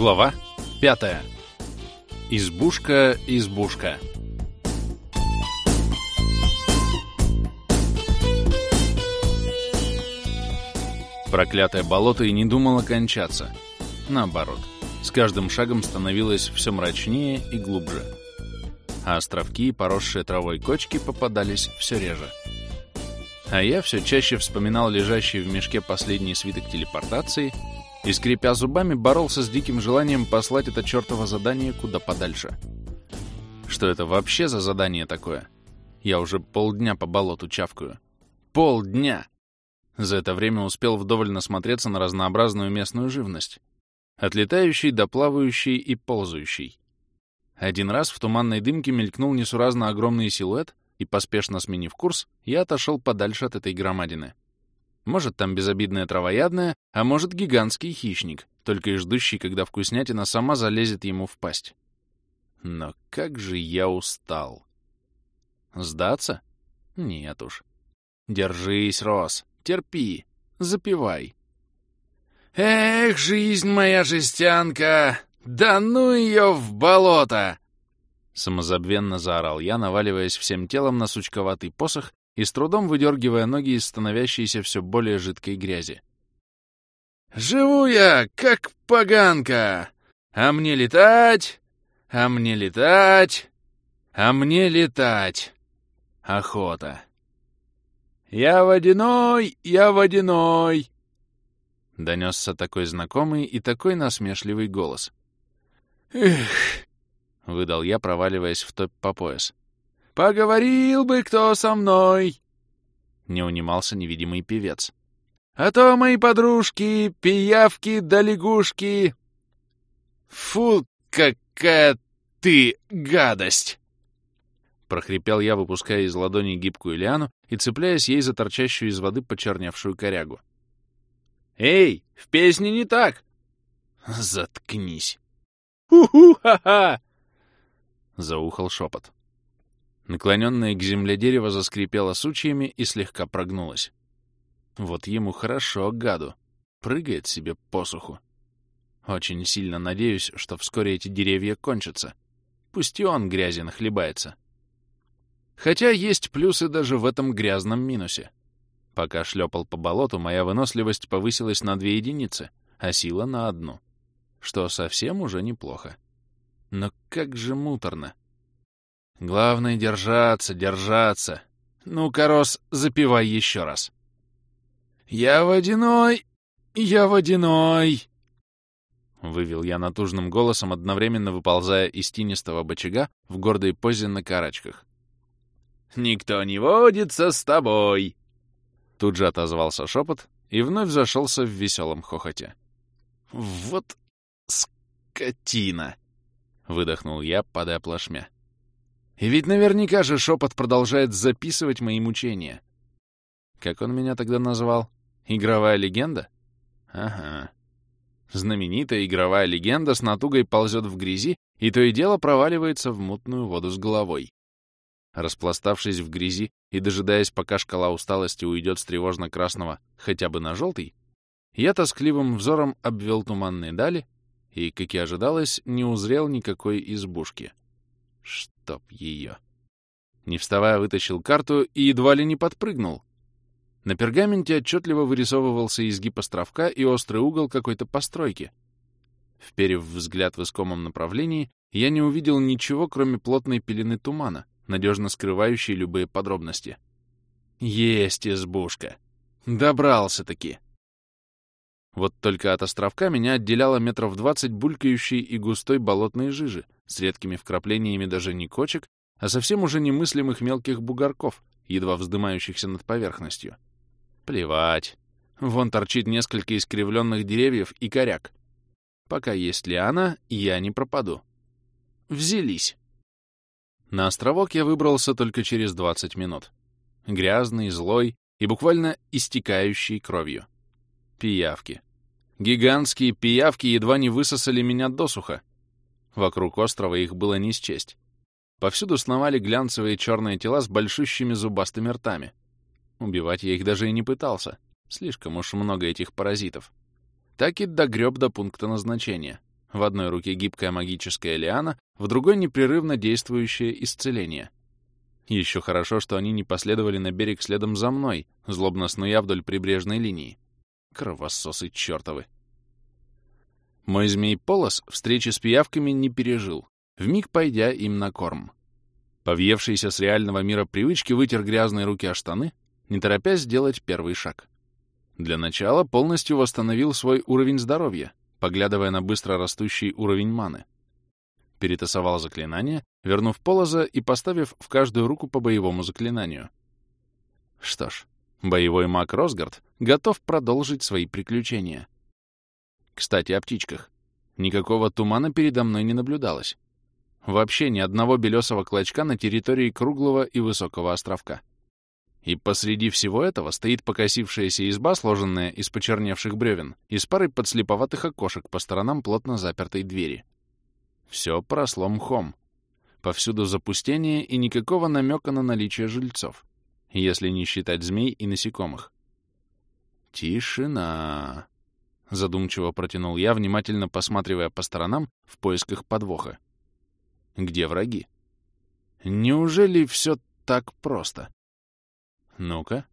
Глава 5. Избушка, избушка. Проклятое болото и не думало кончаться. Наоборот, с каждым шагом становилось все мрачнее и глубже. А островки и поросшие травой кочки попадались все реже. А я все чаще вспоминал лежащий в мешке последний свиток телепортации и, скрипя зубами, боролся с диким желанием послать это чертово задание куда подальше. Что это вообще за задание такое? Я уже полдня по болоту чавкаю. Полдня! За это время успел вдоволь насмотреться на разнообразную местную живность. От летающей до плавающей и ползающей. Один раз в туманной дымке мелькнул несуразно огромный силуэт, и, поспешно сменив курс, я отошел подальше от этой громадины. Может, там безобидная травоядная, а может, гигантский хищник, только и ждущий, когда вкуснятина сама залезет ему в пасть. Но как же я устал. Сдаться? Нет уж. Держись, Рос, терпи, запивай. «Эх, жизнь моя жестянка! Да ну ее в болото!» Самозабвенно заорал я, наваливаясь всем телом на сучковатый посох и с трудом выдергивая ноги из становящейся все более жидкой грязи. «Живу я, как поганка! А мне летать! А мне летать! А мне летать! Охота!» «Я водяной! Я водяной!» Донесся такой знакомый и такой насмешливый голос. «Эх!» — выдал я, проваливаясь в топ по пояс. «Поговорил бы кто со мной!» Не унимался невидимый певец. «А то мои подружки, пиявки да лягушки!» «Фу, какая ты гадость!» прохрипел я, выпуская из ладони гибкую лиану и цепляясь ей за торчащую из воды почерневшую корягу. «Эй, в песне не так!» «Заткнись!» «Ху-ху-ха-ха!» — заухал шепот. Наклоненное к земле дерево заскрипело сучьями и слегка прогнулось. Вот ему хорошо, гаду. Прыгает себе посуху. Очень сильно надеюсь, что вскоре эти деревья кончатся. Пусть и он грязен хлебается. Хотя есть плюсы даже в этом грязном минусе. Пока шлепал по болоту, моя выносливость повысилась на две единицы, а сила на одну. Что совсем уже неплохо. Но как же муторно. Главное — держаться, держаться. Ну-ка, Рос, запивай еще раз. «Я водяной! Я водяной!» Вывел я натужным голосом, одновременно выползая из тинистого бочага в гордой позе на карачках. «Никто не водится с тобой!» Тут же отозвался шепот и вновь зашелся в веселом хохоте. «Вот скотина!» — выдохнул я, падая плашмя. «И ведь наверняка же шепот продолжает записывать мои мучения. Как он меня тогда назвал? Игровая легенда? Ага. Знаменитая игровая легенда с натугой ползет в грязи и то и дело проваливается в мутную воду с головой. Распластавшись в грязи и дожидаясь, пока шкала усталости уйдет с тревожно-красного хотя бы на желтый, я тоскливым взором обвел туманные дали и, как и ожидалось, не узрел никакой избушки. Чтоб ее. Не вставая, вытащил карту и едва ли не подпрыгнул. На пергаменте отчетливо вырисовывался изгиб островка и острый угол какой-то постройки. Вперев взгляд в искомом направлении, я не увидел ничего, кроме плотной пелены тумана, надежно скрывающий любые подробности. Есть избушка. Добрался-таки. Вот только от островка меня отделяло метров двадцать булькающей и густой болотной жижи с редкими вкраплениями даже не кочек, а совсем уже немыслимых мелких бугорков, едва вздымающихся над поверхностью. Плевать. Вон торчит несколько искривленных деревьев и коряк. Пока есть лиана, я не пропаду. Взялись. На островок я выбрался только через 20 минут. Грязный, злой и буквально истекающий кровью. Пиявки. Гигантские пиявки едва не высосали меня досуха. Вокруг острова их было не счесть. Повсюду сновали глянцевые черные тела с большущими зубастыми ртами. Убивать я их даже и не пытался. Слишком уж много этих паразитов. Так и догреб до пункта назначения. В одной руке гибкая магическая лиана, в другой непрерывно действующее исцеление. Еще хорошо, что они не последовали на берег следом за мной, злобно снуя вдоль прибрежной линии. Кровососы чертовы. Мой змей-полос встречи с пиявками не пережил, вмиг пойдя им на корм. Повьевшийся с реального мира привычки вытер грязные руки о штаны, не торопясь сделать первый шаг. Для начала полностью восстановил свой уровень здоровья, поглядывая на быстро растущий уровень маны. Перетасовал заклинание, вернув полоза и поставив в каждую руку по боевому заклинанию. Что ж, боевой маг Росгард готов продолжить свои приключения. Кстати, о птичках. Никакого тумана передо мной не наблюдалось. Вообще ни одного белесого клочка на территории круглого и высокого островка. И посреди всего этого стоит покосившаяся изба, сложенная из почерневших бревен, и с парой подслеповатых окошек по сторонам плотно запертой двери. Все просло мхом. Повсюду запустение и никакого намека на наличие жильцов, если не считать змей и насекомых. «Тишина!» — задумчиво протянул я, внимательно посматривая по сторонам в поисках подвоха. «Где враги? Неужели все так просто?» «Ну-ка».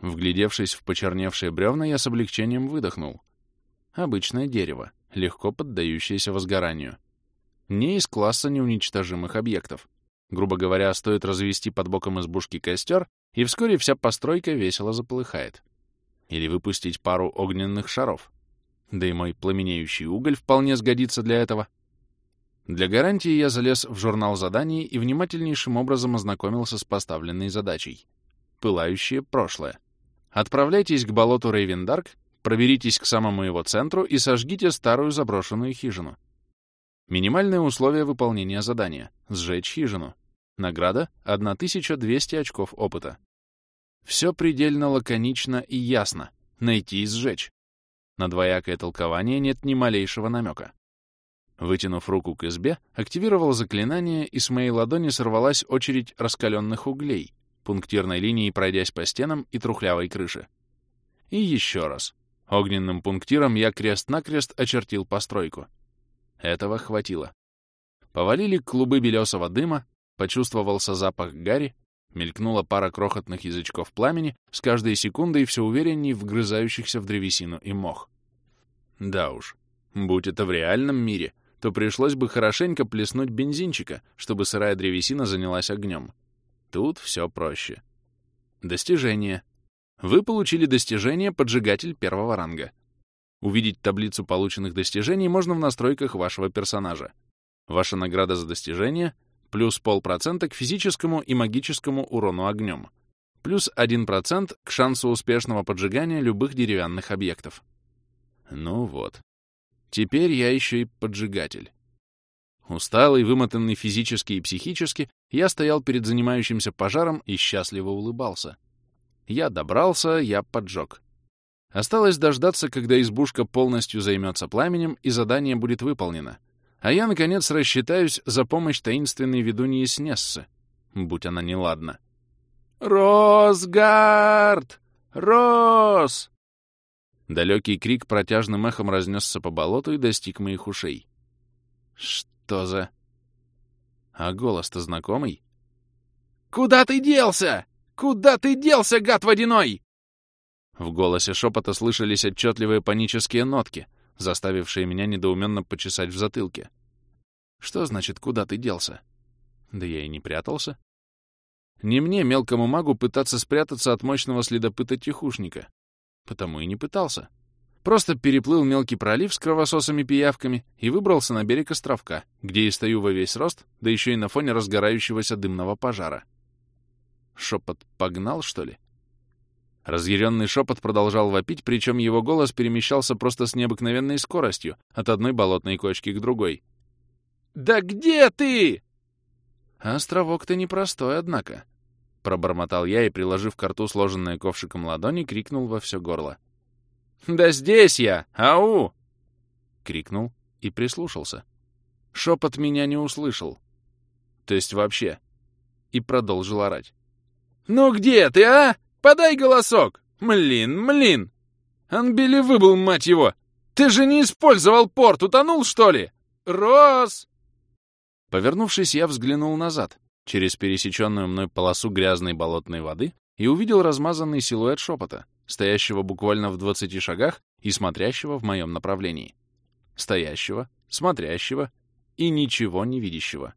Вглядевшись в почерневшие бревна, я с облегчением выдохнул. Обычное дерево, легко поддающееся возгоранию. Не из класса неуничтожимых объектов. Грубо говоря, стоит развести под боком избушки костер, и вскоре вся постройка весело заполыхает. Или выпустить пару огненных шаров. Да и мой пламенеющий уголь вполне сгодится для этого. Для гарантии я залез в журнал заданий и внимательнейшим образом ознакомился с поставленной задачей — пылающее прошлое. Отправляйтесь к болоту Рейвендарк, проберитесь к самому его центру и сожгите старую заброшенную хижину. Минимальные условия выполнения задания — сжечь хижину. Награда — 1200 очков опыта. Все предельно лаконично и ясно. Найти и сжечь. На двоякое толкование нет ни малейшего намека. Вытянув руку к избе, активировал заклинание, и с моей ладони сорвалась очередь раскаленных углей, пунктирной линией пройдясь по стенам и трухлявой крыше. И еще раз. Огненным пунктиром я крест-накрест очертил постройку. Этого хватило. Повалили клубы белесого дыма, почувствовался запах гари, мелькнула пара крохотных язычков пламени, с каждой секундой все увереннее вгрызающихся в древесину и мох. Да уж, будь это в реальном мире, то пришлось бы хорошенько плеснуть бензинчика, чтобы сырая древесина занялась огнем. Тут все проще. Достижение. Вы получили достижение «Поджигатель первого ранга». Увидеть таблицу полученных достижений можно в настройках вашего персонажа. Ваша награда за достижение — плюс полпроцента к физическому и магическому урону огнем, плюс 1% к шансу успешного поджигания любых деревянных объектов. Ну вот. Теперь я еще и поджигатель. Усталый, вымотанный физически и психически, я стоял перед занимающимся пожаром и счастливо улыбался. Я добрался, я поджег. Осталось дождаться, когда избушка полностью займется пламенем и задание будет выполнено. А я, наконец, рассчитаюсь за помощь таинственной ведуньи Снессы, будь она неладна. «Росгард! Рос!» Далекий крик протяжным эхом разнесся по болоту и достиг моих ушей. Что за... А голос-то знакомый? «Куда ты делся? Куда ты делся, гад водяной?» В голосе шепота слышались отчетливые панические нотки, заставившие меня недоуменно почесать в затылке. Что значит «куда ты делся»? Да я и не прятался. Не мне, мелкому магу, пытаться спрятаться от мощного следопыта-тихушника. Потому и не пытался. Просто переплыл мелкий пролив с кровососами-пиявками и выбрался на берег островка, где и стою во весь рост, да еще и на фоне разгорающегося дымного пожара. Шепот погнал, что ли? Разъяренный шепот продолжал вопить, причем его голос перемещался просто с необыкновенной скоростью от одной болотной кочки к другой. «Да где ты?» «Островок-то непростой, однако», — пробормотал я и, приложив к рту сложенное ковшиком ладони, крикнул во все горло. «Да здесь я! Ау!» Крикнул и прислушался. Шепот меня не услышал. То есть вообще. И продолжил орать. «Ну где ты, а? Подай голосок! Млин, млин! Анбели выбыл, мать его! Ты же не использовал порт, утонул, что ли? Рос!» Повернувшись, я взглянул назад, через пересеченную мной полосу грязной болотной воды, и увидел размазанный силуэт шепота, стоящего буквально в двадцати шагах и смотрящего в моем направлении. Стоящего, смотрящего и ничего не видящего.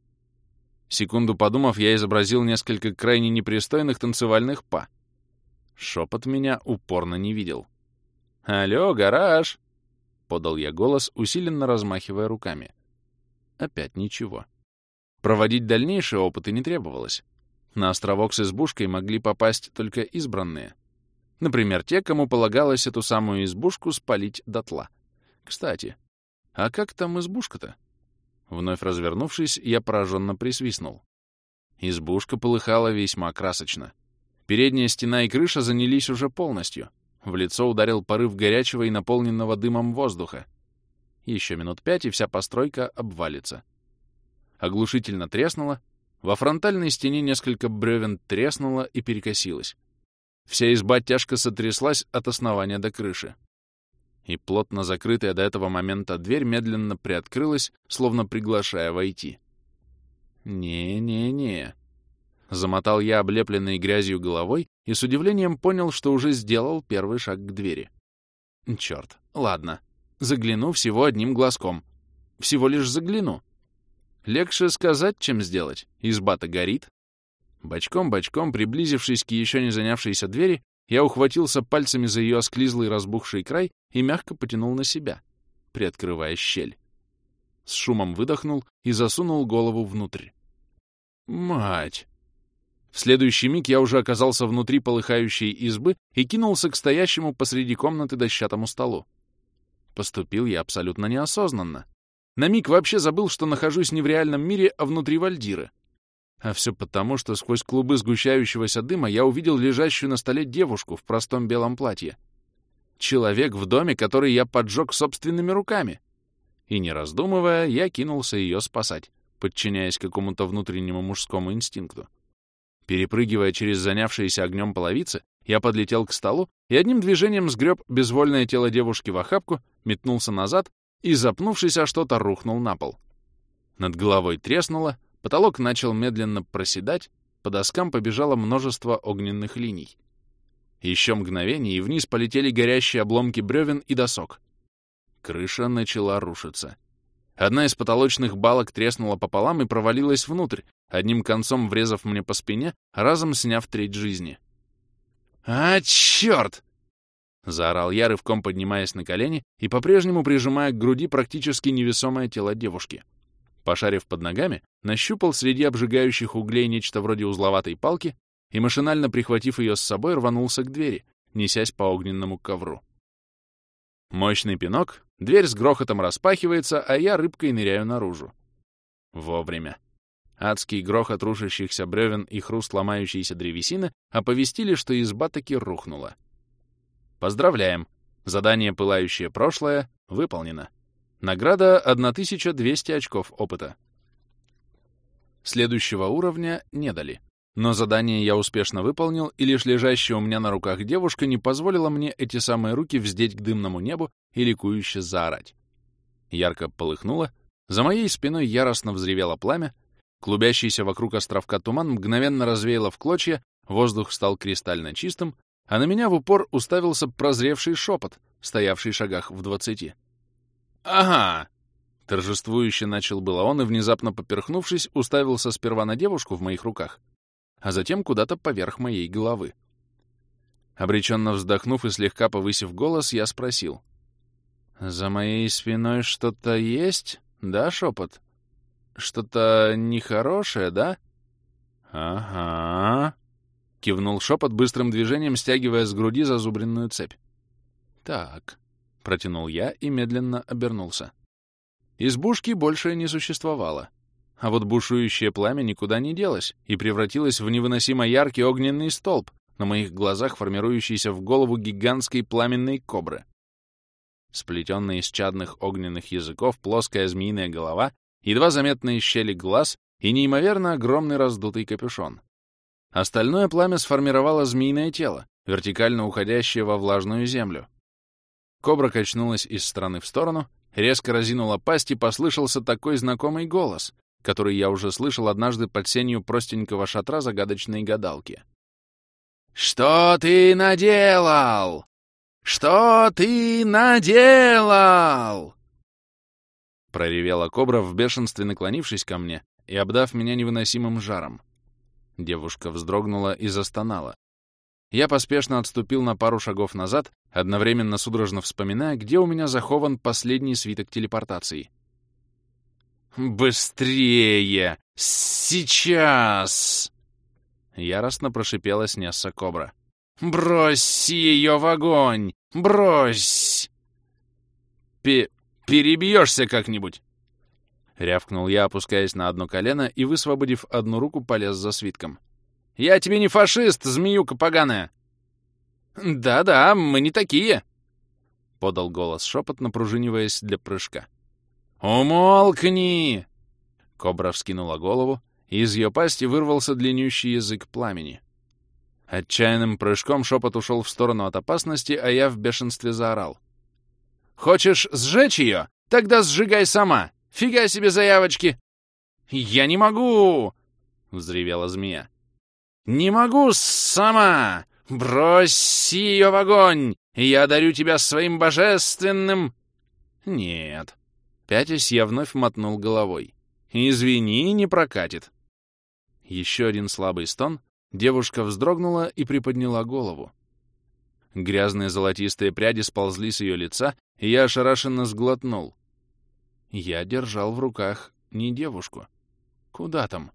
Секунду подумав, я изобразил несколько крайне непристойных танцевальных па. Шепот меня упорно не видел. «Алло, гараж!» — подал я голос, усиленно размахивая руками. Опять ничего. Проводить дальнейшие опыты не требовалось. На островок с избушкой могли попасть только избранные. Например, те, кому полагалось эту самую избушку спалить дотла. Кстати, а как там избушка-то? Вновь развернувшись, я пораженно присвистнул. Избушка полыхала весьма красочно. Передняя стена и крыша занялись уже полностью. В лицо ударил порыв горячего и наполненного дымом воздуха. Еще минут пять, и вся постройка обвалится. Оглушительно треснуло, во фронтальной стене несколько бревен треснуло и перекосилось. Вся изба тяжко сотряслась от основания до крыши и плотно закрытая до этого момента дверь медленно приоткрылась, словно приглашая войти. «Не-не-не», — замотал я облепленной грязью головой и с удивлением понял, что уже сделал первый шаг к двери. «Черт, ладно, загляну всего одним глазком. Всего лишь загляну. Легче сказать, чем сделать. Изба-то горит». Бочком-бочком, приблизившись к еще не занявшейся двери, я ухватился пальцами за ее осклизлый разбухший край и мягко потянул на себя, приоткрывая щель. С шумом выдохнул и засунул голову внутрь. Мать! В следующий миг я уже оказался внутри полыхающей избы и кинулся к стоящему посреди комнаты дощатому столу. Поступил я абсолютно неосознанно. На миг вообще забыл, что нахожусь не в реальном мире, а внутри Вальдиры. А все потому, что сквозь клубы сгущающегося дыма я увидел лежащую на столе девушку в простом белом платье. Человек в доме, который я поджег собственными руками. И не раздумывая, я кинулся ее спасать, подчиняясь какому-то внутреннему мужскому инстинкту. Перепрыгивая через занявшиеся огнем половицы, я подлетел к столу и одним движением сгреб безвольное тело девушки в охапку, метнулся назад и, запнувшись о что-то, рухнул на пол. Над головой треснуло, потолок начал медленно проседать, по доскам побежало множество огненных линий. Еще мгновение, и вниз полетели горящие обломки бревен и досок. Крыша начала рушиться. Одна из потолочных балок треснула пополам и провалилась внутрь, одним концом врезав мне по спине, разом сняв треть жизни. «А, черт!» — заорал я, рывком поднимаясь на колени и по-прежнему прижимая к груди практически невесомое тело девушки. Пошарив под ногами, нащупал среди обжигающих углей нечто вроде узловатой палки и, машинально прихватив ее с собой, рванулся к двери, несясь по огненному ковру. Мощный пинок, дверь с грохотом распахивается, а я рыбкой ныряю наружу. Вовремя. Адский грохот рушащихся бревен и хруст ломающейся древесины оповестили, что изба таки рухнула. Поздравляем! Задание «Пылающее прошлое» выполнено. Награда 1200 очков опыта. Следующего уровня не дали. Но задание я успешно выполнил, и лишь лежащая у меня на руках девушка не позволила мне эти самые руки вздеть к дымному небу и ликующе заорать. Ярко полыхнуло, за моей спиной яростно взревело пламя, клубящийся вокруг островка туман мгновенно развеяло в клочья, воздух стал кристально чистым, а на меня в упор уставился прозревший шепот, стоявший в шагах в двадцати. «Ага!» Торжествующе начал было он и, внезапно поперхнувшись, уставился сперва на девушку в моих руках, а затем куда-то поверх моей головы. Обреченно вздохнув и слегка повысив голос, я спросил. «За моей спиной что-то есть, да, шепот? Что-то нехорошее, да?» «Ага», — кивнул шепот быстрым движением, стягивая с груди зазубренную цепь. «Так», — протянул я и медленно обернулся. Избушки больше не существовало. А вот бушующее пламя никуда не делось и превратилось в невыносимо яркий огненный столб, на моих глазах формирующийся в голову гигантской пламенной кобры. Сплетенная из чадных огненных языков плоская змеиная голова, едва заметные щели глаз и неимоверно огромный раздутый капюшон. Остальное пламя сформировало змеиное тело, вертикально уходящее во влажную землю. Кобра качнулась из стороны в сторону, резко разинула пасть и послышался такой знакомый голос, который я уже слышал однажды под сенью простенького шатра загадочной гадалки. «Что ты наделал? Что ты наделал?» Проревела кобра в бешенстве, наклонившись ко мне и обдав меня невыносимым жаром. Девушка вздрогнула и застонала. Я поспешно отступил на пару шагов назад, одновременно судорожно вспоминая, где у меня захован последний свиток телепортации. «Быстрее! Сейчас!» Яростно прошипела снесса кобра. «Брось ее в огонь! Брось!» Пе «Перебьешься как-нибудь!» Рявкнул я, опускаясь на одно колено и, высвободив одну руку, полез за свитком. «Я тебе не фашист, змеюка поганая!» «Да-да, мы не такие!» — подал голос шепот, напружиниваясь для прыжка. «Умолкни!» Кобра вскинула голову, и из ее пасти вырвался длиннющий язык пламени. Отчаянным прыжком шепот ушел в сторону от опасности, а я в бешенстве заорал. «Хочешь сжечь ее? Тогда сжигай сама! Фига себе заявочки!» «Я не могу!» — взревела змея. «Не могу сама! Брось ее в огонь! Я дарю тебя своим божественным...» «Нет». Пятясь, я вновь мотнул головой. «Извини, не прокатит». Еще один слабый стон, девушка вздрогнула и приподняла голову. Грязные золотистые пряди сползли с ее лица, и я ошарашенно сглотнул. Я держал в руках не девушку. Куда там?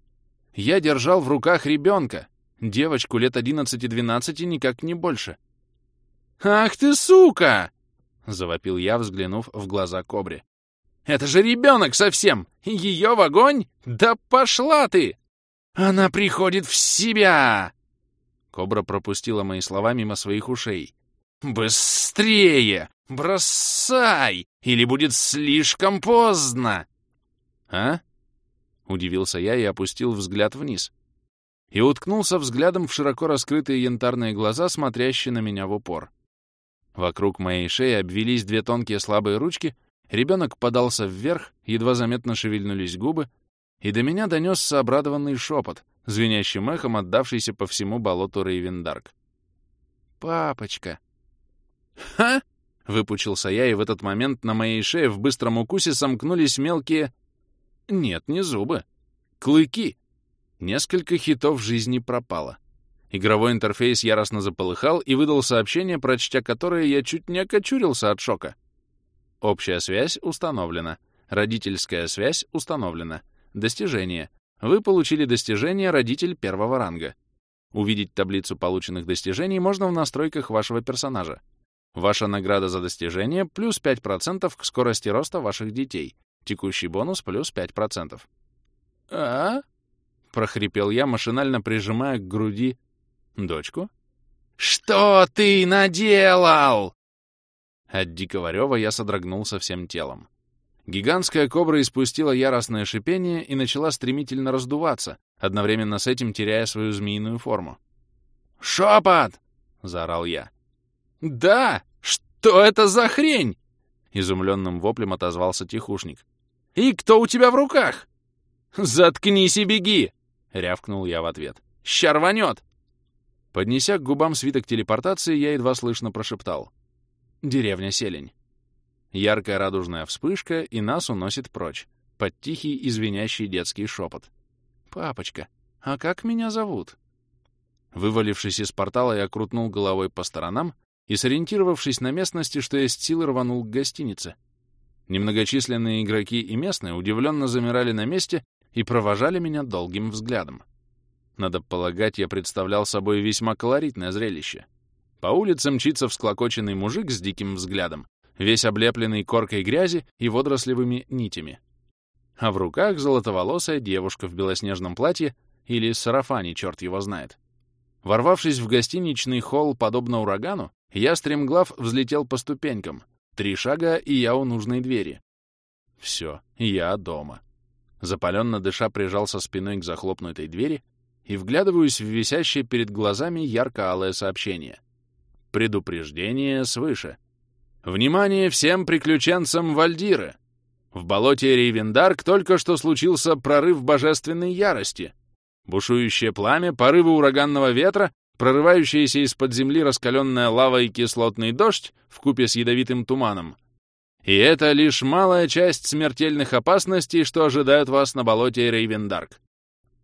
Я держал в руках ребенка. Девочку лет одиннадцати-двенадцати, никак не больше. «Ах ты, сука!» — завопил я, взглянув в глаза кобре. «Это же ребенок совсем! Ее в огонь? Да пошла ты!» «Она приходит в себя!» Кобра пропустила мои слова мимо своих ушей. «Быстрее! Бросай! Или будет слишком поздно!» «А?» — удивился я и опустил взгляд вниз. И уткнулся взглядом в широко раскрытые янтарные глаза, смотрящие на меня в упор. Вокруг моей шеи обвелись две тонкие слабые ручки, ребенок подался вверх, едва заметно шевельнулись губы, и до меня донесся обрадованный шепот, звенящим эхом отдавшийся по всему болоту Рейвендарк. «Папочка!» «Ха!» — выпучился я, и в этот момент на моей шее в быстром укусе сомкнулись мелкие... Нет, не зубы. Клыки. Несколько хитов жизни пропало. Игровой интерфейс яростно заполыхал и выдал сообщение, прочтя которое я чуть не окочурился от шока. Общая связь установлена. Родительская связь установлена. Достижение. Вы получили достижение «Родитель первого ранга». Увидеть таблицу полученных достижений можно в настройках вашего персонажа. Ваша награда за достижение — плюс 5% к скорости роста ваших детей. Текущий бонус — плюс 5%. «А?» — прохрипел я, машинально прижимая к груди дочку. «Что ты наделал?» От дикого рева я содрогнулся всем телом. Гигантская кобра испустила яростное шипение и начала стремительно раздуваться, одновременно с этим теряя свою змеиную форму. «Шепот!» — заорал я. «Да! Что это за хрень?» Изумленным воплем отозвался тихушник. «И кто у тебя в руках?» «Заткнись и беги!» — рявкнул я в ответ. «Ща рванет!» Поднеся к губам свиток телепортации, я едва слышно прошептал. «Деревня Селень». Яркая радужная вспышка, и нас уносит прочь, под тихий извиняющий детский шепот. «Папочка, а как меня зовут?» Вывалившись из портала, я крутнул головой по сторонам и, сориентировавшись на местности, что есть силы, рванул к гостинице. Немногочисленные игроки и местные удивленно замирали на месте и провожали меня долгим взглядом. Надо полагать, я представлял собой весьма колоритное зрелище. По улице мчится всклокоченный мужик с диким взглядом, весь облепленный коркой грязи и водорослевыми нитями. А в руках золотоволосая девушка в белоснежном платье или сарафане, черт его знает. Ворвавшись в гостиничный холл, подобно урагану, я, стремглав, взлетел по ступенькам. Три шага, и я у нужной двери. Все, я дома. Запаленно дыша прижался спиной к захлопнутой двери и вглядываюсь в висящее перед глазами ярко-алое сообщение. Предупреждение свыше. Внимание всем приключенцам Вальдиры! В болоте Рейвендарк только что случился прорыв божественной ярости. Бушующее пламя, порывы ураганного ветра, прорывающаяся из-под земли раскаленная лава и кислотный дождь в купе с ядовитым туманом. И это лишь малая часть смертельных опасностей, что ожидают вас на болоте Рейвендарк.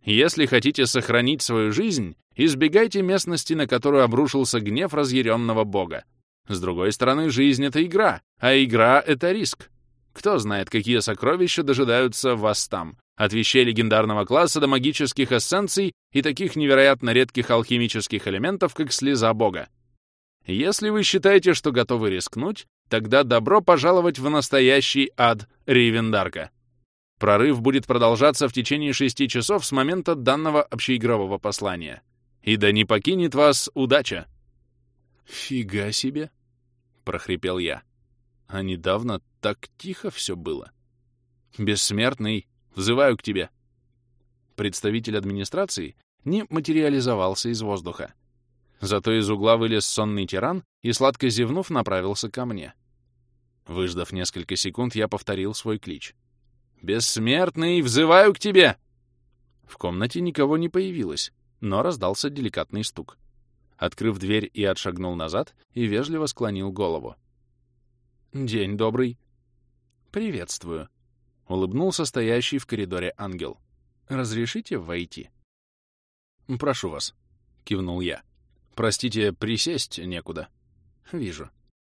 Если хотите сохранить свою жизнь, избегайте местности, на которую обрушился гнев разъяренного бога. С другой стороны, жизнь — это игра, а игра — это риск. Кто знает, какие сокровища дожидаются вас там, от вещей легендарного класса до магических эссенций и таких невероятно редких алхимических элементов, как слеза бога. Если вы считаете, что готовы рискнуть, тогда добро пожаловать в настоящий ад Ривендарка. Прорыв будет продолжаться в течение шести часов с момента данного общеигрового послания. И да не покинет вас удача. «Фига себе!» — прохрипел я. А недавно так тихо все было. «Бессмертный, взываю к тебе!» Представитель администрации не материализовался из воздуха. Зато из угла вылез сонный тиран и, сладко зевнув, направился ко мне. Выждав несколько секунд, я повторил свой клич. «Бессмертный, взываю к тебе!» В комнате никого не появилось, но раздался деликатный стук. Открыв дверь, и отшагнул назад и вежливо склонил голову. «День добрый». «Приветствую», — улыбнулся стоящий в коридоре ангел. «Разрешите войти?» «Прошу вас», — кивнул я. «Простите, присесть некуда». «Вижу.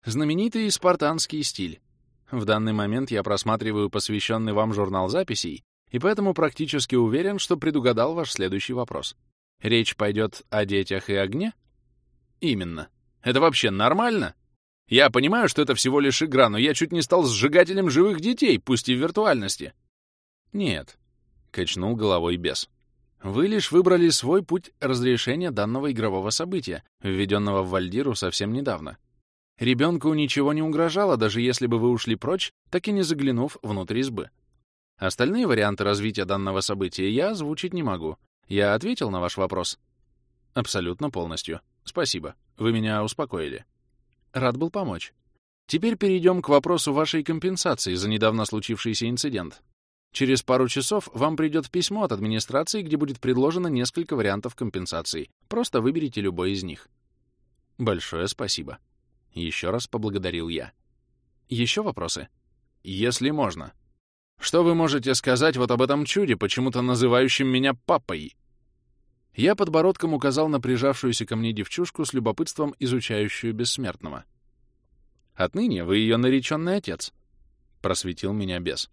Знаменитый спартанский стиль. В данный момент я просматриваю посвященный вам журнал записей, и поэтому практически уверен, что предугадал ваш следующий вопрос. Речь пойдет о детях и огне? Именно. Это вообще нормально? Я понимаю, что это всего лишь игра, но я чуть не стал сжигателем живых детей, пусть и в виртуальности. Нет, — качнул головой бес. Вы лишь выбрали свой путь разрешения данного игрового события, введенного в Вальдиру совсем недавно. Ребенку ничего не угрожало, даже если бы вы ушли прочь, так и не заглянув внутрь избы. Остальные варианты развития данного события я озвучить не могу. Я ответил на ваш вопрос? Абсолютно полностью. Спасибо. Вы меня успокоили. Рад был помочь. Теперь перейдем к вопросу вашей компенсации за недавно случившийся инцидент. Через пару часов вам придет письмо от администрации, где будет предложено несколько вариантов компенсации. Просто выберите любой из них. Большое спасибо. Еще раз поблагодарил я. Еще вопросы? Если можно. Что вы можете сказать вот об этом чуде, почему-то называющем меня папой? Я подбородком указал на прижавшуюся ко мне девчушку с любопытством, изучающую бессмертного. «Отныне вы ее нареченный отец», — просветил меня бес.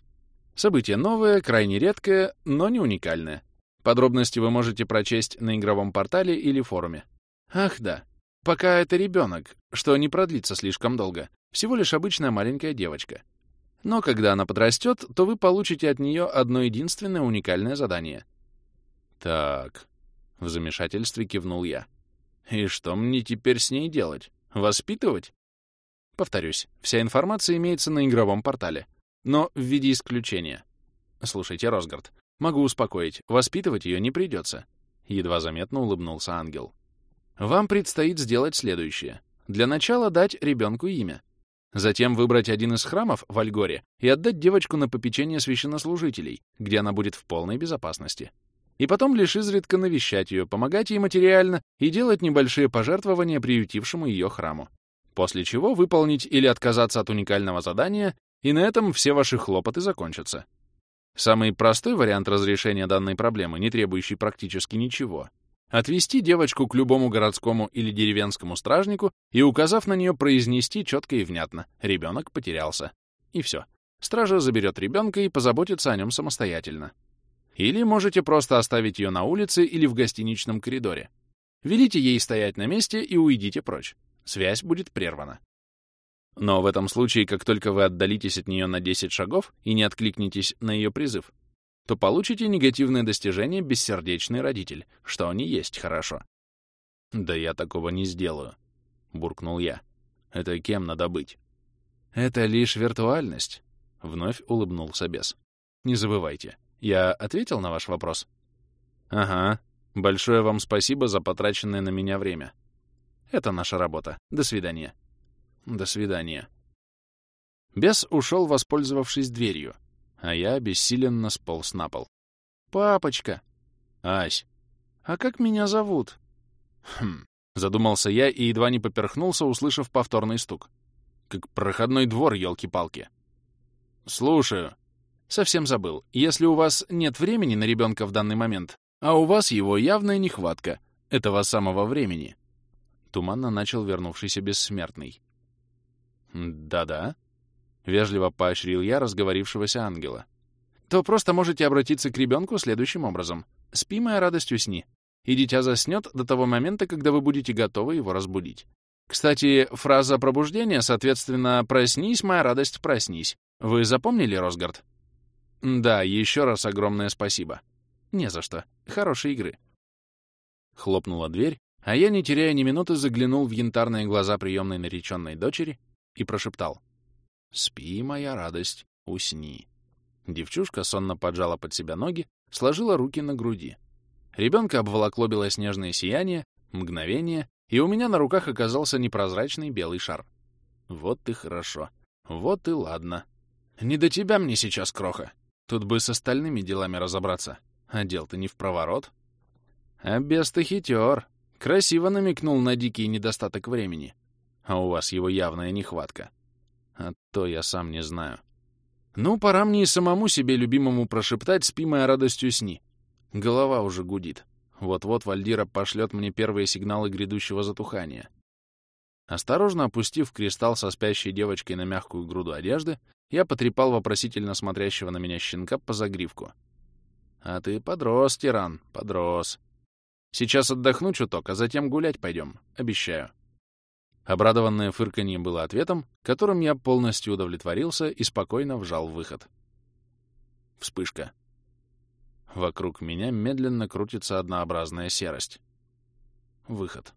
«Событие новое, крайне редкое, но не уникальное. Подробности вы можете прочесть на игровом портале или форуме. Ах да, пока это ребенок, что не продлится слишком долго, всего лишь обычная маленькая девочка. Но когда она подрастет, то вы получите от нее одно единственное уникальное задание». «Так», в замешательстве кивнул я. И что мне теперь с ней делать? Воспитывать? Повторюсь, вся информация имеется на игровом портале. Но в виде исключения. Слушайте, Росгард, могу успокоить, воспитывать ее не придется. Едва заметно улыбнулся ангел. Вам предстоит сделать следующее. Для начала дать ребенку имя. Затем выбрать один из храмов в Альгоре и отдать девочку на попечение священнослужителей, где она будет в полной безопасности и потом лишь изредка навещать ее, помогать ей материально и делать небольшие пожертвования приютившему ее храму. После чего выполнить или отказаться от уникального задания, и на этом все ваши хлопоты закончатся. Самый простой вариант разрешения данной проблемы, не требующий практически ничего — отвести девочку к любому городскому или деревенскому стражнику и, указав на нее, произнести четко и внятно «ребенок потерялся». И все. Стража заберет ребенка и позаботится о нем самостоятельно. Или можете просто оставить ее на улице или в гостиничном коридоре. Велите ей стоять на месте и уйдите прочь. Связь будет прервана. Но в этом случае, как только вы отдалитесь от нее на 10 шагов и не откликнетесь на ее призыв, то получите негативное достижение «бессердечный родитель», что они есть хорошо. «Да я такого не сделаю», — буркнул я. «Это кем надо быть?» «Это лишь виртуальность», — вновь улыбнулся бес. «Не забывайте, я ответил на ваш вопрос? Ага. Большое вам спасибо за потраченное на меня время. Это наша работа. До свидания. До свидания. Бес ушел, воспользовавшись дверью, а я обессиленно сполз на пол. «Папочка!» «Ась!» «А как меня зовут?» «Хм...» — задумался я и едва не поперхнулся, услышав повторный стук. «Как проходной двор, елки-палки!» «Слушаю!» «Совсем забыл. Если у вас нет времени на ребенка в данный момент, а у вас его явная нехватка этого самого времени», — туманно начал вернувшийся бессмертный. «Да-да», — вежливо поощрил я разговорившегося ангела. «То просто можете обратиться к ребенку следующим образом. Спи, моя радость, усни. И дитя заснет до того момента, когда вы будете готовы его разбудить. Кстати, фраза пробуждения, соответственно, «проснись, моя радость, проснись». Вы запомнили, Росгард? Да, еще раз огромное спасибо. Не за что. Хорошей игры. Хлопнула дверь, а я, не теряя ни минуты, заглянул в янтарные глаза приемной нареченной дочери и прошептал. «Спи, моя радость, усни». Девчушка сонно поджала под себя ноги, сложила руки на груди. Ребенка обволокло белоснежное сияние, мгновение, и у меня на руках оказался непрозрачный белый шар. Вот и хорошо. Вот и ладно. Не до тебя мне сейчас, кроха. Тут бы с остальными делами разобраться. А дел-то не в проворот. А бес-то хитер. Красиво намекнул на дикий недостаток времени. А у вас его явная нехватка. А то я сам не знаю. Ну, пора мне и самому себе любимому прошептать «Спи, моя радостью сни». Голова уже гудит. Вот-вот Вальдира пошлет мне первые сигналы грядущего затухания. Осторожно опустив кристалл со спящей девочкой на мягкую груду одежды, я потрепал вопросительно смотрящего на меня щенка по загривку. «А ты подрос, тиран, подрос. Сейчас отдохну чуток, а затем гулять пойдем, обещаю». Обрадованное фырканье было ответом, которым я полностью удовлетворился и спокойно вжал выход. Вспышка. Вокруг меня медленно крутится однообразная серость. Выход.